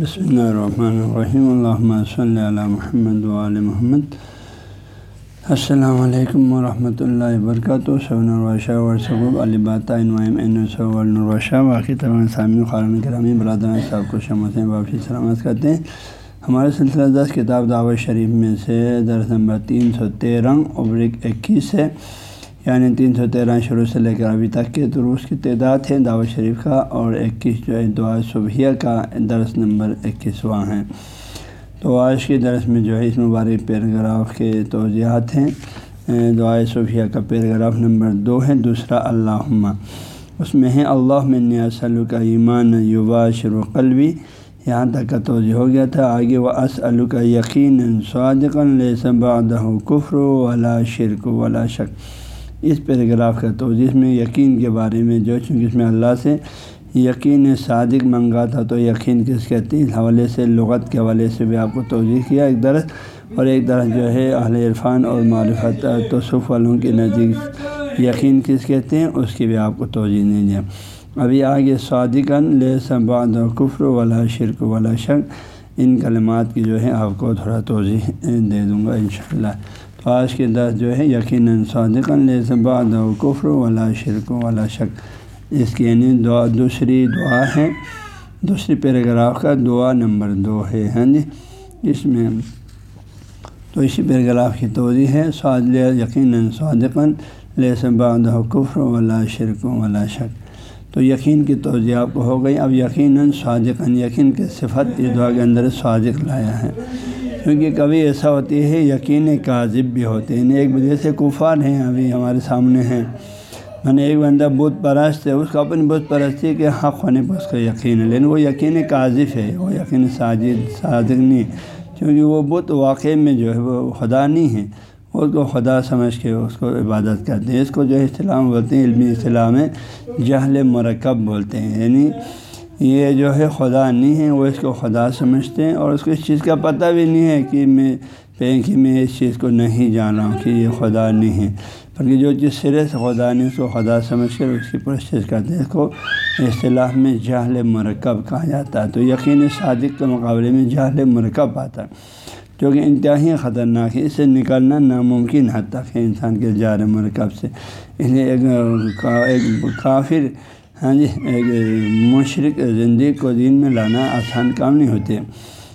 بسم اللہ الرحمن الرحیم الحمۃ صلی اللہ محمد علیہ محمد السلام علیکم ورحمۃ اللہ وبرکاتہ صبن الرشہ ورثب البات الرشہ باقی تمام سامع خارن کرامی برادر صاحب کو شمت واپسی سلامت کرتے ہیں ہمارے سلسلہ دس کتاب دعوت شریف میں سے درس نمبر تین سو تیرہ ابرک اکیس ہے یعنی تین سو تیرہ شروع سے لے کر ابھی تک کے دروس کی تعداد ہے دعوت شریف کا اور اکیس جو ہے دعا صبحیہ کا درس نمبر اکیسواں ہے۔ تو آج کے درس میں جو ہے اس مبارک پیراگراف کے توضیحات ہیں۔ دعائے صبحیہ کا پیراگراف نمبر دو ہے، دوسرا اللہ اس میں ہے اللہ میں سلو کا ایمان یوبا شروع قلبی۔ یہاں تک کا توجہ ہو گیا تھا۔ آگے وہ اسلو کا یقین صادقن لبادہ کفر ولا شرک ولا شک۔ اس پیراگراف کا تو جس میں یقین کے بارے میں جو، چونکہ اس میں اللہ سے یقین صادق منگا تھا، تو یقین کس کہتے ہیں اس حوالے سے، لغت کے حوالے سے بھی آپ کو توجہ کیا ایک درس اور ایک درس جو ہے اہل عرفان اور معرفت توصف والوں کے نزدیک یقین کس کہتے ہیں اس کی بھی آپ کو توجہ نہیں دیا ابھی آگے صادقن لے سباد و کفر ولا شرک ولا شک، ان کلمات کی جو ہے آپ کو تھوڑا توضیح دے دوں گا انشاءاللہ۔ تو آج کے دس جو ہے یقیناً صادقن لے و کفر ولا شرک ولا شک اس کی یعنی دعا، دوسری دعا ہے۔ دوسری پیراگراف کا دعا نمبر دو ہے۔ ہاں جی اس میں تو اسی پیراگراف کی توضیح ہے۔ سعد یقیناً صادقن لے و کفر ولا شرک ولا شک تو یقین کی توجہ آپ کو ہو گئی۔ اب یقیناً صادقاً، یقین کے صفت یہ دعا کے اندر صادق لایا ہے۔ کیونکہ کبھی ایسا ہوتی ہے، یقین کاذب بھی ہوتے ہیں۔ ایک وجہ سے کفار ہیں ابھی ہمارے سامنے ہیں۔ میں نے ایک بندہ بت پرست ہے، اس کا اپنی بت پرستی کے حق ہونے پر اس کا یقین ہے۔ لیکن وہ یقین کاذب ہے، وہ یقین ساجد، صادق نہیں۔ کیونکہ وہ بت واقع میں جو ہے، وہ خدا نہیں ہے۔ اس کو خدا سمجھ کے اس کو عبادت کرتے ہیں۔ اس کو جو ہے، اسلام بولتے ہیں، علمی اسلام میں جہل مرکب بولتے ہیں۔ یعنی یہ جو ہے خدا نہیں ہے، وہ اس کو خدا سمجھتے ہیں اور اس کو اس چیز کا پتہ بھی نہیں ہے کہ میں کہ میں اس چیز کو نہیں جان رہا ہوں کہ یہ خدا نہیں ہے۔ بلکہ جو چیز سرے سے خدا نہیں، اس کو خدا سمجھ کر اس کی پرشش کرتے ہیں۔ اس کو اصطلاح میں جہل مرکب کہا جاتا ہے۔ تو یقین صادق کے مقابلے میں جہل مرکب آتا ہے۔ جو کہ انتہائی خطرناک ہے اس سے نکلنا ناممکن حد تک ہے انسان کے جار مرکب سے۔ اس لیے ایک کافر ہاں جی ایک مشرق زندگی کو دین میں لانا آسان کام نہیں ہوتے،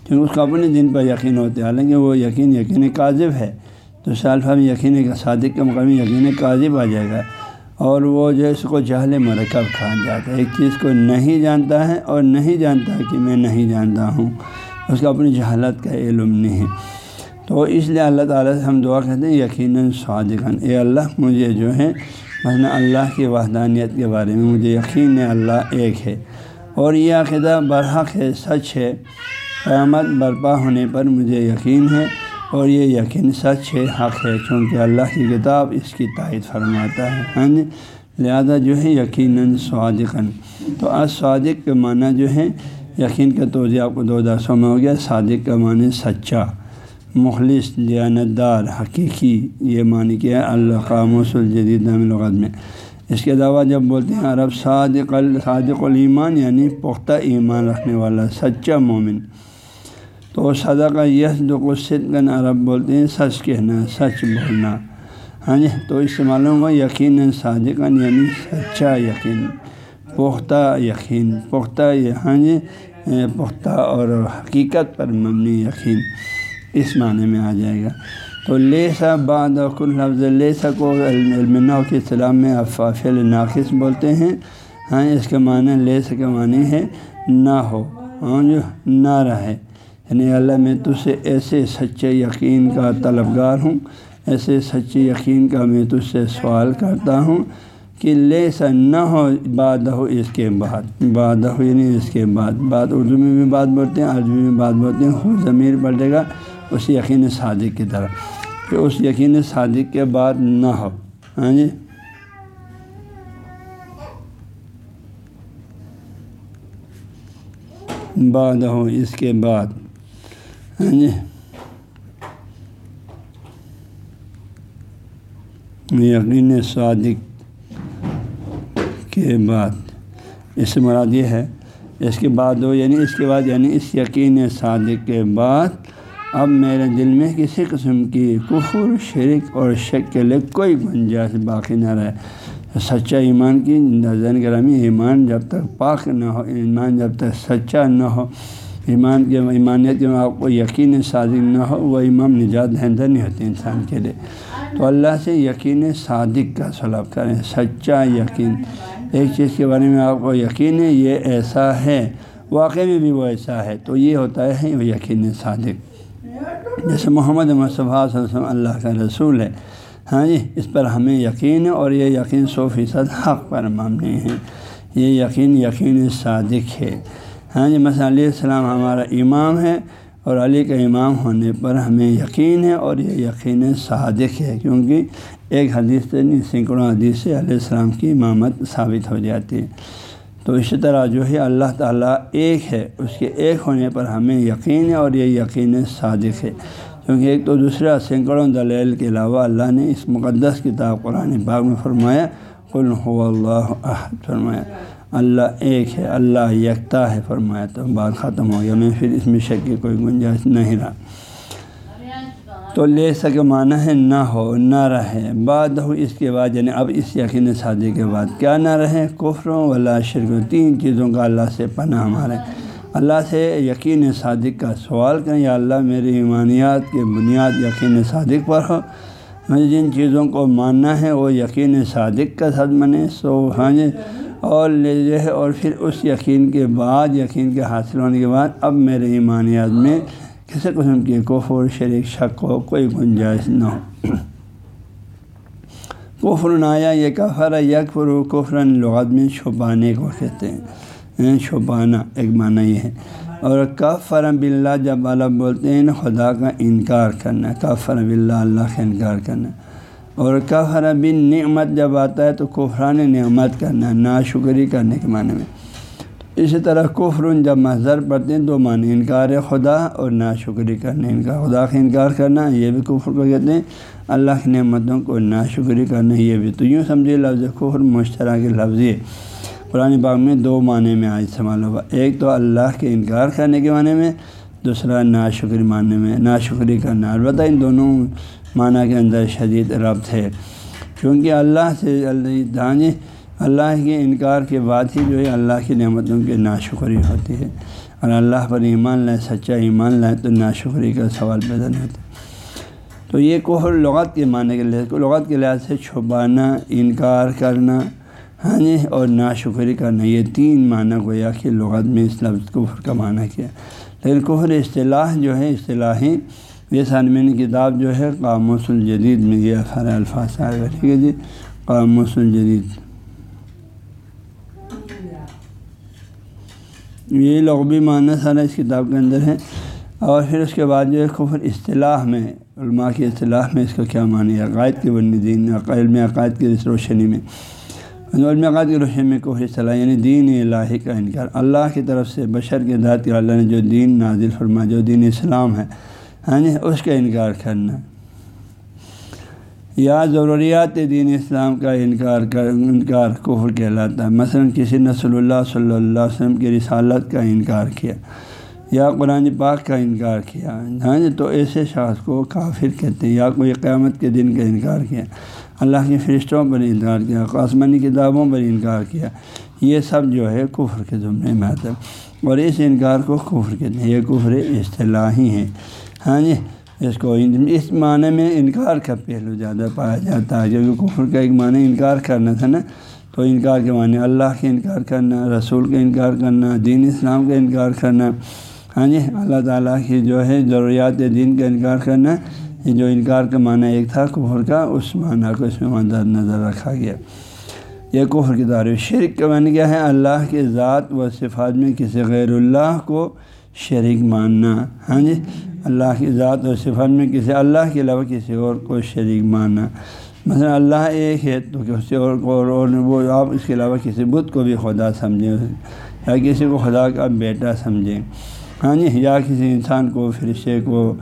کیونکہ اس کو اپنے دن پر یقین ہوتے، حالانکہ وہ یقین یقین کاذب ہے۔ تو سالفہ میں یقین صادق کے مقام یقین کاذب آ جائے گا۔ اور وہ جو ہے، اس کو جہل مرکب کھا جاتا ہے۔ ایک چیز کو نہیں جانتا ہے اور نہیں جانتا کہ میں نہیں جانتا ہوں۔ اس کا اپنی جہالت کا علم نہیں۔ ہے تو اس لیے اللہ تعالیٰ سے ہم دعا کہتے ہیں، یقیناً صادقاً۔ اے اللہ، مجھے جو ہے مثلاً اللہ کی وحدانیت کے بارے میں مجھے یقین ہے، اللہ ایک ہے۔ اور یہ عقیدہ برحق ہے، سچ ہے۔ قیامت برپا ہونے پر مجھے یقین ہے اور یہ یقین سچ ہے، حق ہے، چونکہ اللہ کی کتاب اس کی تائید فرماتا ہے۔ ہاں جی لہٰذا جو ہے یقیناً صادقاً۔ تو آج صادق کے معنی جو ہے، یقین کا توجہ آپ کو دو درسوں میں ہو گیا، صادق کا معنی سچا۔ مخلص دیانتدار حقیقی یہ معنی کیا القاموس الجدید لغت میں۔ اس کے علاوہ جب بولتے ہیں عرب، صادق صادق الایمان یعنی پختہ ایمان رکھنے والا، سچا مومن۔ تو صدا کا یس دقن عرب بولتے ہیں سچ کہنا، سچ بولنا۔ ہاں جی تو اس سے معلوم ہوا یقیناً صادقاً یعنی سچا یقین، پختہ یقین، پختہ ہاں جی پختہ اور حقیقت پر مبنی یقین۔ اس معنی میں آ جائے گا۔ تو لے سا بعد کل لفظ لے سا کو علم کے اسلام میں افافل ناقص بولتے ہیں۔ ہاں اس کے معنی لے سا کے معنی ہے نہ ہو ہاں جو نہ رہے یعنی اللہ میں تجھ سے ایسے سچے یقین کا طلبگار ہوں، ایسے سچے یقین کا میں تجھ سے سوال کرتا ہوں کہ لے سا نہ ہو باد ہو اس کے بعد۔ باد ہو یعنی اس کے بعد۔ بات اردو میں بھی بات بولتے ہیں، عربی میں بات بولتے ہیں، خود ضمیر پڑے گا۔ اس یقین صادق کی طرف کہ اس یقین صادق کے بعد نہ ہو۔ ہاں جی؟ بعد ہو، اس کے بعد۔ ہاں جی؟ یقین صادق کے بعد۔ اس سے مراد یہ ہے، اس کے بعد ہو یعنی اس کے بعد یعنی اس یقین صادق کے بعد۔ اب میرے دل میں کسی قسم کی کفر، شرک اور شک کے لیے کوئی گنجائش باقی نہ رہے۔ سچا ایمان کی زین گرامی، ایمان جب تک پاک نہ ہو، ایمان جب تک سچا نہ ہو، ایمان کے ایمانیت کے آپ کو یقین صادق نہ ہو، وہ امام نجات دہندہ نہیں ہوتی انسان کے لیے۔ تو اللہ سے یقین صادق کا سلب کریں، سچا یقین۔ ایک چیز کے بارے میں آپ کو یقین ہے، یہ ایسا ہے واقعی میں بھی وہ ایسا ہے۔ تو یہ ہوتا ہے وہ یقین صادق۔ جیسے محمد مصطفیٰ صلی اللہ علیہ وسلم اللہ کا رسول ہے۔ ہاں جی اس پر ہمیں یقین ہے اور یہ یقین سو فیصد حق پر مبنی ہے۔ یہ یقین یقین صادق ہے۔ ہاں جی مثلاً علیہ السلام ہمارا امام ہے اور علی کا امام ہونے پر ہمیں یقین ہے اور یہ یقین صادق ہے، کیونکہ ایک حدیث سے نہیں، سینکڑوں حدیث سے علیہ السلام کی امامت ثابت ہو جاتی ہے۔ تو اسی طرح جو ہے اللہ تعالیٰ ایک ہے، اس کے ایک ہونے پر ہمیں یقین ہے اور یہ یقین صادق ہے۔ کیونکہ ایک تو دوسرا سینکڑوں دلیل کے علاوہ اللہ نے اس مقدس کتاب قرآن باغ میں فرمایا، قل هو اللہ احد، فرمایا، اللہ ایک ہے، اللہ یکتا ہے، فرمایا، تو بات ختم ہو گیا میں پھر اس میں شک کی کوئی گنجائش نہیں رہا۔ تو لے سکے معنی ہے نہ ہو، نہ رہے۔ بعد ہو اس کے بعد یعنی اب اس یقین شادی کے بعد کیا نہ رہے؟ کفروں ولا شرک۔ تین چیزوں کا اللہ سے پناہ ہمارے اللہ سے یقین صادق کا سوال کریں۔ یا اللہ، میری ایمانیات کے بنیاد یقین صادق پر ہو۔ مجھے جن چیزوں کو ماننا ہے، وہ یقین صادق کا ساتھ منے سو ہاں جی اور لے جو ہے اور پھر اس یقین کے بعد، یقین کے حاصل ہونے کے بعد، اب میرے ایمانیات میں کسی قسم کی کفر شریک شک ہو کوئی گنجائش نہ ہو کفر نایا یہ کفر یک پر کفرن لغت میں چھپانے کو کہتے ہیں چھپانا ایک معنی یہ ہے اور کفر بلّہ جب اللہ بولتے ہیں خدا کا انکار کرنا کفر بلّہ اللہ کا انکار کرنا اور کفر بن نعمت جب آتا ہے تو کفران نعمت کرنا نا شکری کرنے کے معنی میں اسی طرح کفر جب مظہر پڑھتے ہیں دو معنی انکار خدا اور نا شکری کرنا انکار خدا کا انکار کرنا، یہ بھی کفر کو کہتے ہیں۔ اللہ کی نعمتوں کو نا شکری کرنا، یہ بھی۔ تو یوں سمجھیے لفظ کفر مشترہ کے لفظ یہ قرآن باغ میں دو معنی میں آج استعمال ہوگا۔ ایک تو اللہ کے انکار کرنے کے معنی میں، دوسرا نا شکری معنی میں نا شکری کرنا۔ البتہ ان دونوں معنی کے اندر شدید ربط ہے۔ کیونکہ اللہ سے اللہ دانش اللہ کے انکار کے بعد ہی جو ہے اللہ کی نعمتوں کی ناشکری ہوتی ہے۔ اور اللہ پر ایمان لائے، سچا ایمان لائے تو ناشکری کا سوال پیدا نہیں ہوتا۔ تو یہ کوہر لغت کے معنی کے لحاظ، لغت کے لحاظ سے چھپانا، انکار کرنا ہاں جی اور ناشکری کرنا، یہ تین معنی گویا کہ لغت میں اس لفظ کفر کا معنی کیا۔ لیکن کفر اصطلاح جو ہے، اصطلاحی، یہ سالمین کتاب جو ہے، قاموس الجدید میں یہ سارے الفاظ آئے ٹھیک ہے جی؟ قاموس الجدید۔ یہ لغبی معنی سارا اس کتاب کے اندر ہے اور پھر اس کے بعد جو ہے کفر اصطلاح میں علماء کی اصطلاح میں اس کا کیا معنی ہے عقائد کے بنی دین علم عقائد کی روشنی میں۔ علم عقائد کی روشنی میں کفر اصطلاح یعنی دین الہی کا انکار۔ اللہ کی طرف سے، بشر کے ذات کے اللہ نے جو دین نازل فرما جو دین اسلام ہے ہاں جی اس کا انکار کرنا۔ یا ضروریات دین اسلام کا انکار کر انکار کفر کہلاتا ہے۔ مثلاً کسی نصل اللہ صلی اللہ علیہ وسلم کی رسالت کا انکار کیا یا قرآن پاک کا انکار کیا۔ ہاں جی تو ایسے شخص کو کافر کہتے ہیں یا کوئی قیامت کے دن کا انکار کیا۔ اللہ کے فرشتوں پر انکار کیا قاسمانی کتابوں پر انکار کیا۔ یہ سب جو ہے کفر کے زمرے میں آتا ہے۔ اور اس انکار کو کفر کہتے ہیں۔ یہ کفر اصطلاحی ہے ہاں جی اس کو اس معنی میں انکار کا پہلو زیادہ پایا جاتا ہے۔ کیونکہ کفر کا ایک معنی انکار کرنا تھا نا، تو انکار کے معنی اللہ کے انکار کرنا، رسول کا انکار کرنا، دین اسلام کا انکار کرنا۔ ہاں جی اللہ تعالیٰ کی جو ہے ضروریات دین کا انکار کرنا، یہ جو انکار کا معنی ایک تھا، کفر کا، اس معنی کو اس میں مدر نظر رکھا گیا۔ یہ کفر کی تعریف شرک کا معنی کیا ہے۔ اللہ کے ذات و صفات میں کسی غیر اللہ کو شریک ماننا ہاں جی؟ اللہ کی ذات و صفت میں کسی، اللہ کے علاوہ کسی اور کو شریک ماننا۔ مثلا اللہ ایک ہے تو کسی اور کو، اور وہ آپ اس کے علاوہ کسی بدھ کو بھی خدا سمجھیں۔ یا کسی کو خدا کا بیٹا سمجھیں۔ ہاں جی؟ یا کسی انسان کو فرشے کو،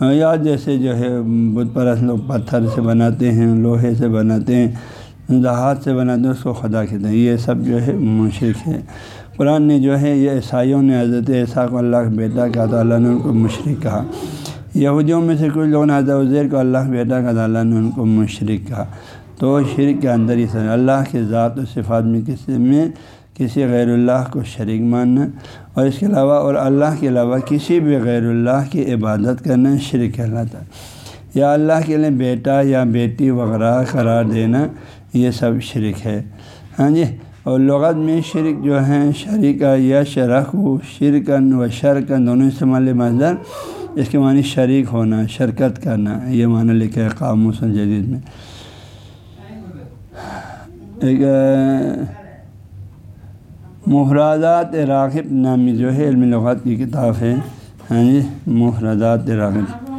یا جیسے جو ہے بت پرست لوگ پتھر سے بناتے ہیں، لوہے سے بناتے ہیں ہاتھ سے بناتے ہیں، اس کو خدا کہتے ہیں۔ یہ سب جو ہے مشرق ہے۔ قرآن نے جو ہے یہ عیسائیوں نے حضرت عیسیٰ کو اللہ کا بیٹا کہا تو اللہ نے ان کو مشرق کہا۔ یہودیوں میں سے کچھ لوگوں نے حضرت عزیر کو اللہ کا بیٹا کہا تو اللہ نے ان کو مشرق کہا۔ تو شرک کے اندر ہی سر اللہ کے ذات و صفات میں کسی میں کسی غیر اللہ کو شریک ماننا، اور اس کے علاوہ اور اللہ کے علاوہ کسی بھی غیر اللہ کی عبادت کرنا شرک کہلاتا۔ ہے یا اللہ کے لیے بیٹا یا بیٹی وغیرہ قرار دینا، یہ سب شرک ہے۔ ہاں جی؟ اور لغت میں شرک جو ہیں، شریکہ یا شرک و شرکن و شرکن دونوں استعمال مظر اس کے معنی شریک ہونا، شرکت کرنا، یہ معنی لکھا ہے قاموس جدید میں۔ ایک محرادات راغب نامی جو ہے، علم لغات کی کتاب ہے۔ ہاں جی محرادات راغب۔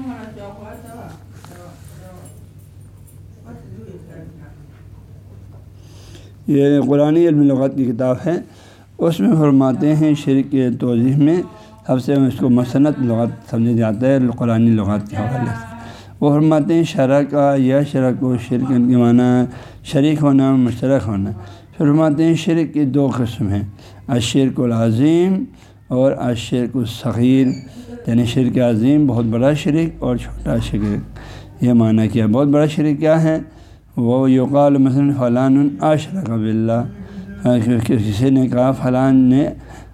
یہ قرآن علم لغات کی کتاب ہے، اس میں فرماتے ہیں شرک کے توضیح میں سب سے اس کو مصنط لغات سمجھا جاتا ہے، قرآن لغات کے حوالے سے۔ وہ فرماتے ہیں شرک یا شرک و شرک کے معنی شریک ہونا، مشترک ہونا۔ فرماتے ہیں شرک کی دو قسم ہیں اشرک العظیم اور اشرک الصغیر۔ یعنی شرک عظیم بہت بڑا شرک اور چھوٹا شرک۔ یہ معنی کیا، بہت بڑا شرک کیا ہے؟ وہ یوقال مثلاً فلان اشرک بلّہ ہاں، کسی نے کہا فلان نے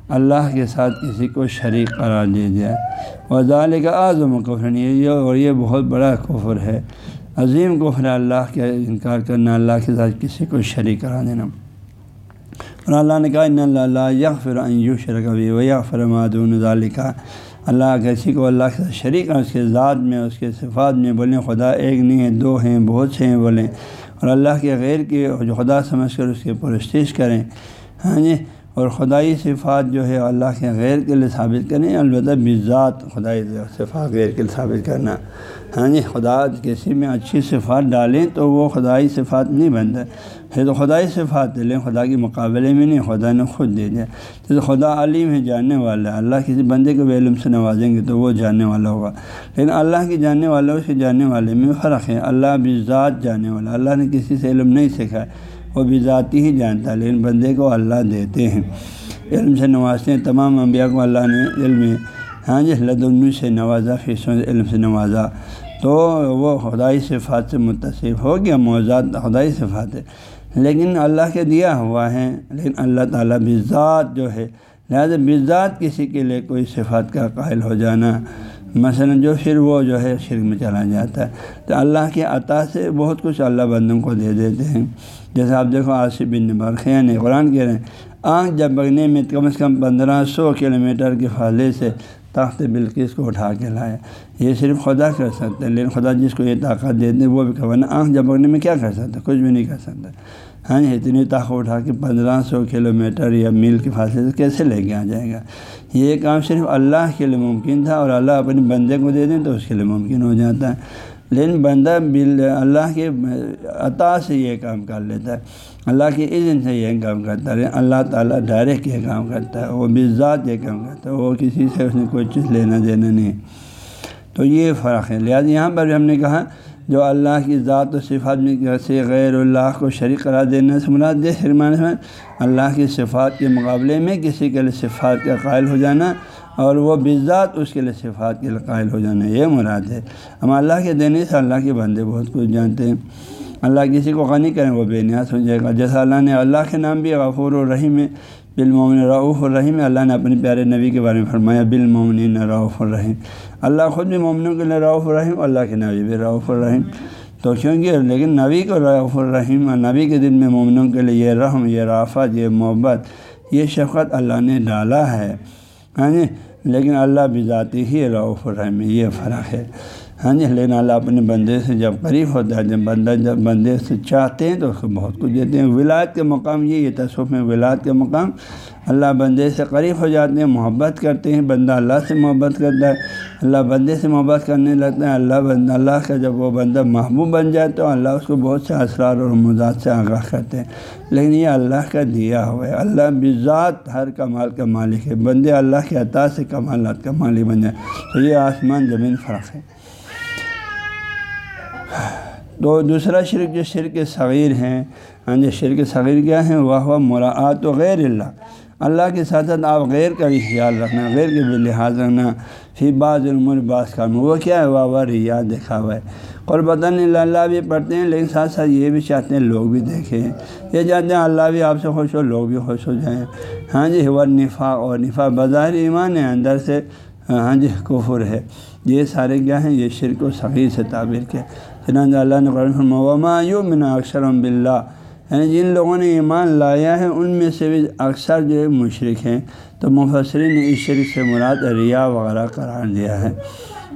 اللہ کے ساتھ کسی کو شریک قرار دے دیا۔ وزال کا اعظم و کفر یعنی یہ اور یہ بہت بڑا کفر ہے۔ عظیم کفر اللہ کے انکار کرنا، اللہ کے ساتھ کسی کو شریک کرا دینا۔ اور اللہ نے کہا ان اللہ یغ فرو شرک ابھی و یا فرمادون ذالکہ اللہ کسی کو اللہ کے شریک ہے اس کے ذات میں، اس کے صفات میں بولیں، خدا ایک نہیں ہے، دو ہیں، بہت سے ہیں بولیں۔ اور اللہ کے غیر کے جو خدا سمجھ کر اس کے پرستش کریں۔ ہاں جی؟ اور خدائی صفات جو ہے اللہ کے غیر کے لیے ثابت کریں، البتہ بذات خدائی صفات غیر کے لیے ثابت کرنا۔ ہاں جی خدا کسی میں اچھی صفات ڈالیں تو وہ خدائی صفات نہیں بنتا ہے تو خدائی صفات دے لیں، خدا کے مقابلے میں نہیں، خدا نے خود دے دیا۔ جیسے خدا علیم ہے، جاننے والا ہے۔ اللہ کسی بندے کو علم سے نوازیں گے تو وہ جاننے والا ہوگا۔ لیکن اللہ کے جاننے والوں سے جاننے والے میں فرق ہے۔ اللہ بھی ذات جاننے والا اللہ نے کسی سے علم نہیں سکھایا وہ بھی ذاتی ہی جانتا ہے۔ لیکن بندے کو اللہ دیتے ہیں۔ علم سے نوازتے ہیں، تمام انبیاء کو اللہ نے علم ہاں جی لدن سے نوازا فیصوں سے علم سے نوازا۔ تو وہ خدائی صفات سے متصف ہو گیا موضوعات خدائی صفات ہے۔ لیکن اللہ کے دیا ہوا ہے، لیکن اللہ تعالیٰ بھی ذات جو ہے، لہٰذا بذات کسی کے لیے کوئی صفات کا قائل ہو جانا۔ مثلا جو پھر وہ جو ہے شرک میں چلا جاتا ہے۔ تو اللہ کے عطا سے بہت کچھ اللہ بندوں کو دے دیتے ہیں۔ جیسے آپ دیکھو آصف بن برخیان قرآن کہہ رہے ہیں، آنکھ جب بگنے میں کم از کم پندرہ سو کلو میٹر کے فاصلے سے تخت بلکس کو اٹھا کے لایا یہ صرف خدا کر سکتے ہے لیکن خدا جس کو یہ طاقت دیتے ہیں وہ بھی ورنہ آنکھ جھپکنے میں کیا کر سکتا؟ کچھ بھی نہیں کر سکتا۔ ہاں جی، اتنی طاقت اٹھا کے پندرہ سو کلو میٹر یا میل کے فاصلے سے کیسے لے کے آ جائے گا؟ یہ کام صرف اللہ کے لیے ممکن تھا اور اللہ اپنے بندے کو دے دیں تو اس کے لیے ممکن ہو جاتا ہے۔ لیکن بندہ بل اللہ کے عطا سے یہ کام کر لیتا ہے۔ اللہ کے اذن سے یہ کام کرتا ہے۔ اللہ تعالیٰ ڈائریکٹ یہ کام کرتا ہے۔ وہ بھی ذات یہ کام کرتا ہے۔ وہ کسی سے اس نے کوئی چیز لینا دینا نہیں۔ تو یہ فرق ہے۔ لہٰذا یہاں پر بھی ہم نے کہا، جو اللہ کی ذات و صفات میں سے غیر اللہ کو شریک قرار دینے سے مراد دے فرمان اللہ کی صفات کے مقابلے میں کسی کے لیے صفات کا قائل ہو جانا اور وہ بذات اس کے لیے صفات کے لیے قائل ہو جانا یہ مراد ہے۔ ہم اللہ کے دینے سے اللہ کے بندے بہت کچھ جانتے ہیں۔ اللہ کسی کو غنی کریں، وہ بے نیاز ہو جائے گا۔ جیسا اللہ نے اللہ کے نام بھی غفور الرحیم بالمومن رعف الرحیم، اللہ نے اپنے پیارے نبی کے بارے میں فرمایا بالمومن رعف الرحیم۔ اللہ خود بھی مومنوں کے لیے رعف الرحیم، اللہ کے نبی بھی رعف الرحیم۔ تو کیونکہ لیکن نبی کو رعف الرحیم اور نبی کے دل میں مومنوں کے لیے یہ رحم، یہ رافت، یہ محبت، یہ شفقت اللہ نے ڈالا ہے۔ ہاں جی لیکن اللہ بھی ذاتی ہی رعف الرحیم یہ فرق ہے۔ ہاں جی لیکن اللہ اپنے بندے سے جب قریب ہوتا ہے، جب بندہ، جب بندے سے چاہتے ہیں تو اس کو بہت کچھ دیتے ہیں۔ ولایت کے مقام یہ یہ تصوف میں ولایت کے مقام۔ اللہ بندے سے قریب ہو جاتے ہیں، محبت کرتے ہیں۔ بندہ اللہ سے محبت کرتا ہے، اللہ بندے سے محبت کرنے لگتا ہے۔ اللہ بندہ اللہ کا جب وہ بندہ محبوب بن جائے تو اللہ اس کو بہت سے اسرار اور مزاج سے آگاہ کرتے ہیں۔ لیکن یہ اللہ کا دیا ہوا ہے۔ اللہ بذات ہر کمال کا مالک ہے۔ بندے اللہ کے عطا سے کمالات کا مالک بن جائے۔ تو یہ آسمان، زمین، فرق ہے۔ تو دوسرا شرک جو شرک صغیر ہیں ہاں جی شرک صغیر کیا ہیں؟ وہ ہوا مراعات و غیر اللہ اللہ کے ساتھ ساتھ آپ غیر کا بھی خیال رکھنا، غیر کے بھی لحاظ رکھنا۔ پھر بعض عمر بعض کام وہ کیا ہے؟ واہ ریا دیکھا ہوا ہے۔ قربتاً اللہ بھی پڑھتے ہیں، لیکن ساتھ ساتھ یہ بھی چاہتے ہیں لوگ بھی دیکھیں۔ یہ چاہتے ہیں اللہ بھی آپ سے خوش ہو، لوگ بھی خوش ہو جائیں۔ ہاں جی ور نفا اور نفا بظاہر ایمان ہے، اندر سے ہاں جی کفر ہے۔ یہ سارے کیا ہیں؟ یہ شرک و صغیر سے تعبیر کیا۔ چنانچہ اللہ نے قرآن وما یؤمن اکثر بلّہ یعنی جن لوگوں نے ایمان لایا ہے، ان میں سے بھی اکثر جو ہے مشرق ہیں۔ تو مفسرین نے اس شرک سے مراد ریا وغیرہ قرار دیا ہے۔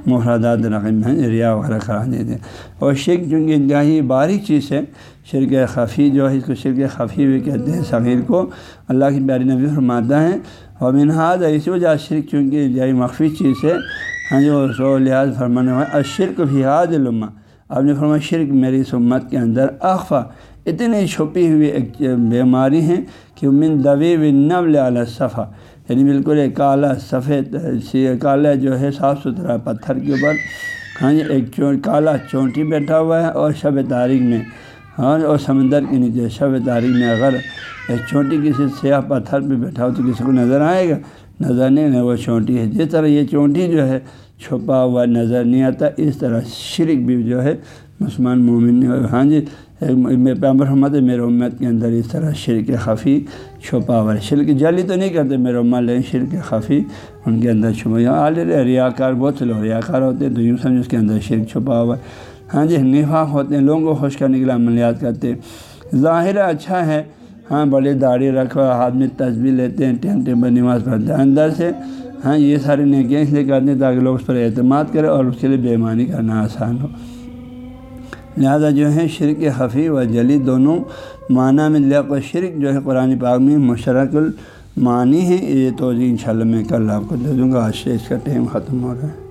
مفردات رقم ہیں ریا وغیرہ قرار دیتے ہیں اور شرک چونکہ انتہائی باریک چیز ہے، شرک خفی جو ہے، اس کو شرک خفی بھی کہتے ہیں صغیر کو۔ اللہ کی پیاری نبی فرماتا ہے اور منہاد اسی وجہ شرک چونکہ انتہائی مخفی چیز ہے۔ ہاں جو سو لحاظ فرمانے والے اشرک فیاد علما آپ نے فرمایا، شرک میری سمت کے اندر اخفا۔ اتنی چھپی ہوئی ایک بیماری ہیں کہ من دوی و نبل علیہ صفحہ یعنی بالکل ایک کالا سفید کالا جو ہے، صاف ستھرا پتھر کے اوپر۔ ہاں جی ایک کالا چونٹی بیٹھا ہوا ہے اور شب تاریخ میں۔ ہاں جی، اور سمندر کے نیچے شب تاریخ میں اگر ایک چونٹی کسی سیاہ پتھر پہ بیٹھا ہو تو کسی کو نظر آئے گا؟ نظر نہیں، وہ چونٹی ہے۔ جس طرح یہ چونٹی جو ہے چھپا ہوا نظر نہیں آتا۔ اس طرح شرک بھی جو ہے، مسلمان مومن ہاں جی پیمبر محمد میرے امت کے اندر اس طرح شرک خفی چھپا ہوا ہے۔ شرک جلی تو نہیں کرتے میرے امت، لیکن شرک خفی ان کے اندر چھپا ہوا عالر ریا کار بہت سے لوگ ریا کار ہوتے ہیں، تو یوں سمجھ اس کے اندر شرک چھپا ہوا ہے۔ ہاں جی نفاق ہوتے ہیں، لوگوں کو خوش کرنے کے لیے عملیات کرتے ہیں۔ ظاہر اچھا ہے۔ ہاں بڑی داڑھی رکھو، ہاتھ میں تصویر لیتے ہیں، ٹیم ٹیم پر نماز پڑھتے ہیں۔ اندر سے ہاں یہ ساری نیکیاں اس لیے کرتے ہیں تاکہ لوگ اس پر اعتماد کریں اور اس کے لیے بےمانی کرنا آسان ہو۔ لہذا جو ہے شرک حفیع و جلی دونوں معنی میں لق شرک جو ہے قرآن پاک میں مشرق المعنی ہے یہ تو ان شاء اللہ میں کل آپ کو دے دوں گا۔ آج سے اس کا ٹائم ختم ہو رہا ہے۔